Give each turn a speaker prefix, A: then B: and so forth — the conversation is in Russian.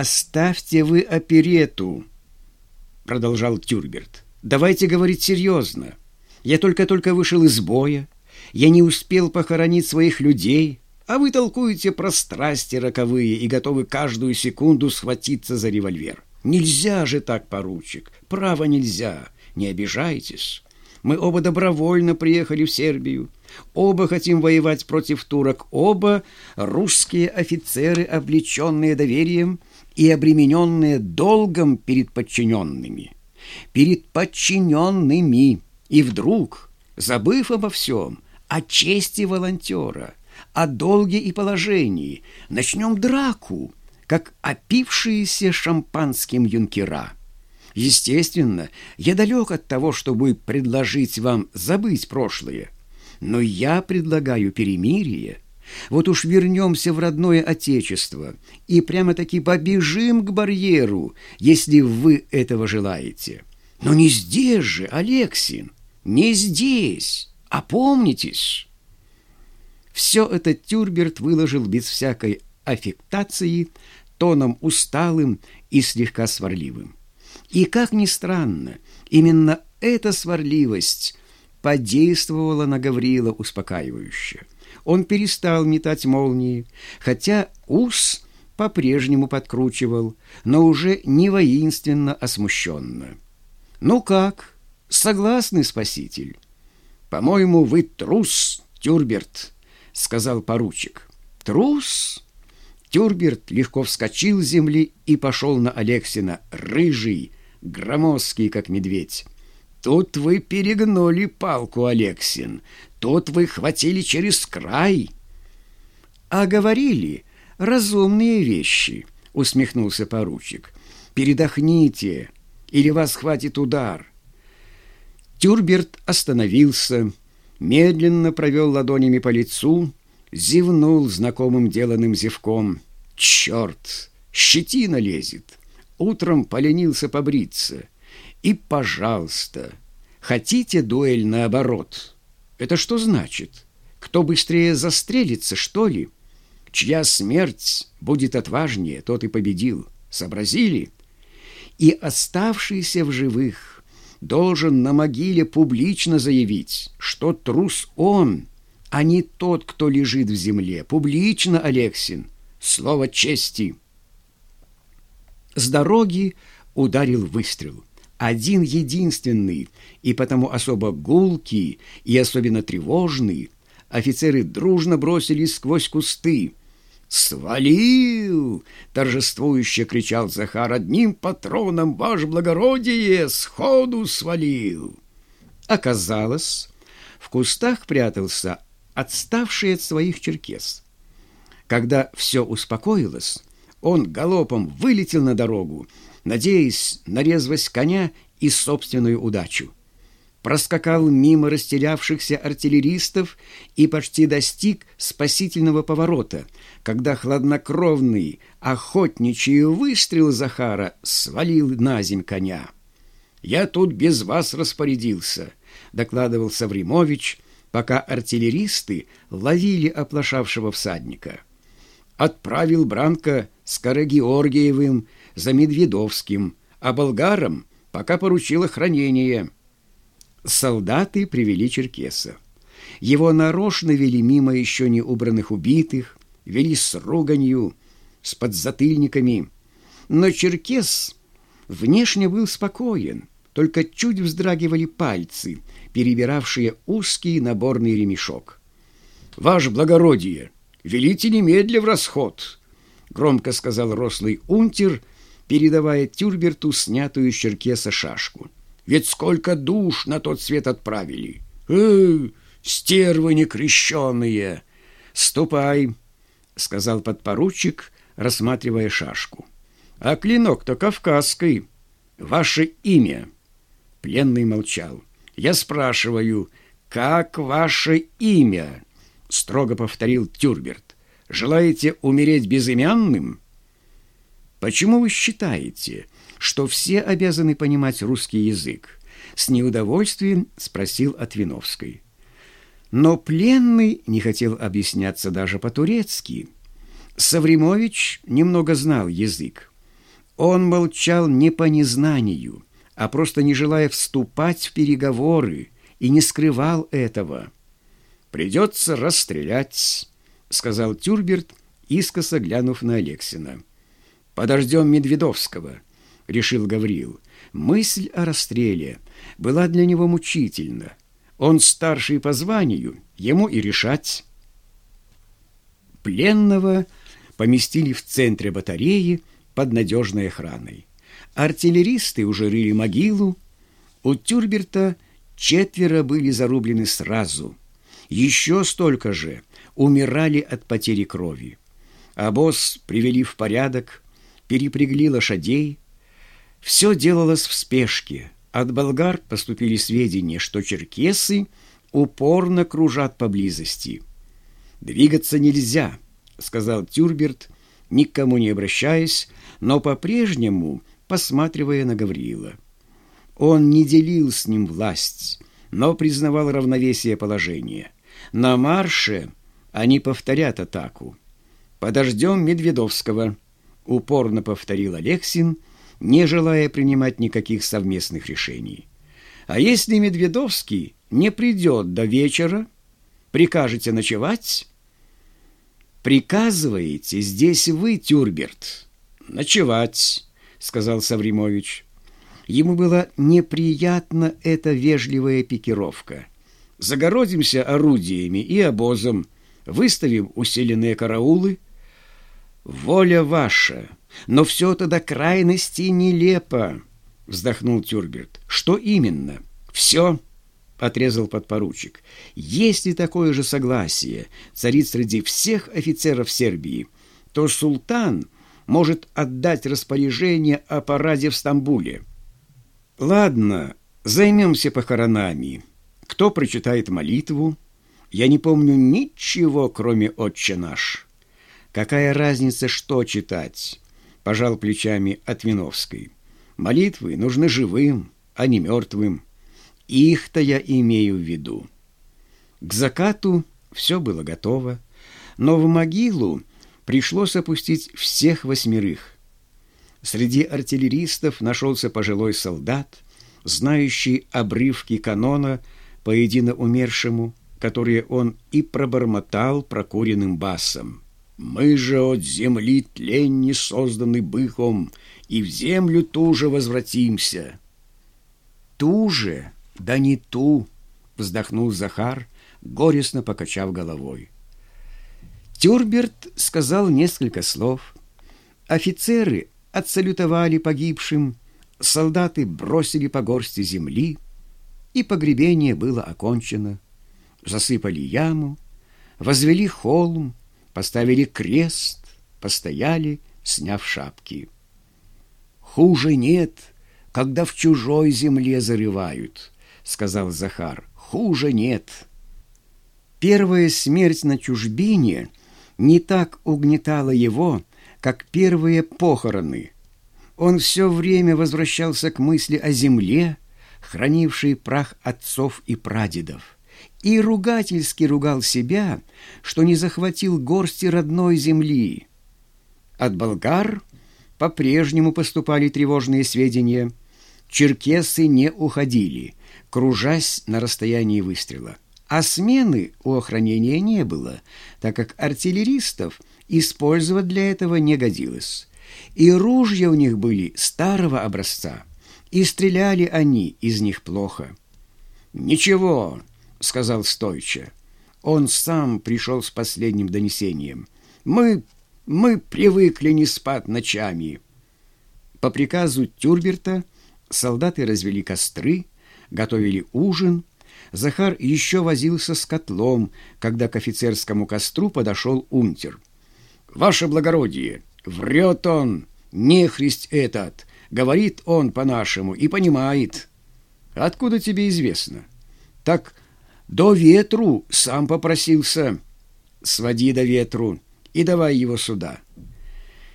A: «Оставьте вы оперету», — продолжал Тюрберт. «Давайте говорить серьезно. Я только-только вышел из боя. Я не успел похоронить своих людей, а вы толкуете про страсти роковые и готовы каждую секунду схватиться за револьвер. Нельзя же так, поручик, право нельзя, не обижайтесь. Мы оба добровольно приехали в Сербию. Оба хотим воевать против турок. Оба русские офицеры, облеченные доверием и обремененные долгом перед подчиненными. Перед подчиненными. И вдруг, забыв обо всем, о чести волонтера, о долге и положении, начнем драку, как опившиеся шампанским юнкера. Естественно, я далек от того, чтобы предложить вам забыть прошлое, но я предлагаю перемирие. Вот уж вернемся в родное отечество и прямо-таки побежим к барьеру, если вы этого желаете. Но не здесь же, Алексин, не здесь, опомнитесь». Все это Тюрберт выложил без всякой аффектации, тоном усталым и слегка сварливым. И, как ни странно, именно эта сварливость подействовала на Гаврила успокаивающе. Он перестал метать молнии, хотя ус по-прежнему подкручивал, но уже не воинственно, а смущенно. «Ну как? Согласны, спаситель?» «По-моему, вы трус, Тюрберт», — сказал поручик. «Трус?» Тюрберт легко вскочил с земли и пошел на Алексина, рыжий, громоздкий, как медведь. «Тут вы перегнули палку, Алексин, тут вы хватили через край». «А говорили разумные вещи», — усмехнулся поручик. «Передохните, или вас хватит удар». Тюрберт остановился, медленно провел ладонями по лицу, зевнул знакомым деланным зевком. «Черт! Щетина лезет! Утром поленился побриться. И, пожалуйста, хотите дуэль наоборот? Это что значит? Кто быстрее застрелится, что ли? Чья смерть будет отважнее, тот и победил. Сообразили? И оставшийся в живых должен на могиле публично заявить, что трус он — а не тот, кто лежит в земле. Публично, Алексин. Слово чести. С дороги ударил выстрел. Один единственный, и потому особо гулкий и особенно тревожный. Офицеры дружно бросились сквозь кусты. «Свалил!» — торжествующе кричал Захар. «Одним патроном, ваше благородие, сходу свалил!» Оказалось, в кустах прятался отставший от своих черкес. Когда все успокоилось, он галопом вылетел на дорогу, надеясь на резвость коня и собственную удачу. Проскакал мимо растерявшихся артиллеристов и почти достиг спасительного поворота, когда хладнокровный охотничий выстрел Захара свалил на земь коня. «Я тут без вас распорядился», — докладывал Савримович, пока артиллеристы ловили оплошавшего всадника. Отправил Бранко с Карагеоргиевым за Медведовским, а болгарам пока поручил охранение. Солдаты привели черкеса. Его нарочно вели мимо еще не убранных убитых, вели с руганью, с подзатыльниками. Но черкес внешне был спокоен, только чуть вздрагивали пальцы — перебиравшие узкий наборный ремешок. «Ваше благородие, велите немедля в расход!» — громко сказал рослый унтер, передавая Тюрберту снятую с черкеса шашку. «Ведь сколько душ на тот свет отправили! Э, стервы некрещенные!» «Ступай!» — сказал подпоручик, рассматривая шашку. «А клинок-то кавказский. Ваше имя?» Пленный молчал. Я спрашиваю, как ваше имя? Строго повторил Тюрберт. Желаете умереть безымянным? Почему вы считаете, что все обязаны понимать русский язык? С неудовольствием спросил Отвиновский. Но пленный не хотел объясняться даже по-турецки. Савримович немного знал язык. Он молчал не по незнанию, а просто не желая вступать в переговоры, и не скрывал этого. «Придется расстрелять», — сказал Тюрберт, искоса глянув на Алексина. «Подождем Медведовского», — решил Гаврил. Мысль о расстреле была для него мучительна. Он старший по званию, ему и решать. Пленного поместили в центре батареи под надежной охраной. Артиллеристы уже рыли могилу. У Тюрберта четверо были зарублены сразу. Еще столько же умирали от потери крови. Обоз привели в порядок, перепрягли лошадей. Все делалось в спешке. От болгар поступили сведения, что черкесы упорно кружат поблизости. «Двигаться нельзя», — сказал Тюрберт, никому не обращаясь, но по-прежнему посматривая на Гавриила. Он не делил с ним власть, но признавал равновесие положения. На марше они повторят атаку. «Подождем Медведовского», — упорно повторил Алексин, не желая принимать никаких совместных решений. «А если Медведовский не придет до вечера, прикажете ночевать?» «Приказываете здесь вы, Тюрберт?» «Ночевать», — сказал Савримович. Ему была неприятна эта вежливая пикировка. «Загородимся орудиями и обозом, выставим усиленные караулы, «Воля ваша, но все это до крайности нелепо», — вздохнул Тюрберт. «Что именно?» «Все», — отрезал подпоручик. «Если такое же согласие царит среди всех офицеров Сербии, то султан может отдать распоряжение о параде в Стамбуле». «Ладно, займемся похоронами. Кто прочитает молитву? Я не помню ничего, кроме «Отче наш». Какая разница, что читать? Пожал плечами Отвиновской. Молитвы нужны живым, а не мертвым. Их-то я имею в виду. К закату все было готово, но в могилу пришлось опустить всех восьмерых. Среди артиллеристов нашелся пожилой солдат, знающий обрывки канона по едино умершему, которые он и пробормотал прокуренным басом. Мы же от земли тленни созданы быхом, и в землю ту же возвратимся. Ту же, да не ту, вздохнул Захар, горестно покачав головой. Тюрберт сказал несколько слов. Офицеры отсалютовали погибшим, солдаты бросили по горсти земли, и погребение было окончено. Засыпали яму, возвели холм, поставили крест, постояли, сняв шапки. «Хуже нет, когда в чужой земле зарывают», — сказал Захар. «Хуже нет». Первая смерть на чужбине не так угнетала его, как первые похороны. Он все время возвращался к мысли о земле, хранившей прах отцов и прадедов и ругательски ругал себя, что не захватил горсти родной земли. От болгар по-прежнему поступали тревожные сведения. Черкесы не уходили, кружась на расстоянии выстрела. А смены у охранения не было, так как артиллеристов использовать для этого не годилось. И ружья у них были старого образца, и стреляли они из них плохо. «Ничего, — сказал Стойча. Он сам пришел с последним донесением. «Мы... мы привыкли не спать ночами». По приказу Тюрберта солдаты развели костры, готовили ужин. Захар еще возился с котлом, когда к офицерскому костру подошел унтер. «Ваше благородие, врет он, нехрист этот, говорит он по-нашему и понимает». «Откуда тебе известно?» «Так до ветру сам попросился. Своди до ветру и давай его сюда.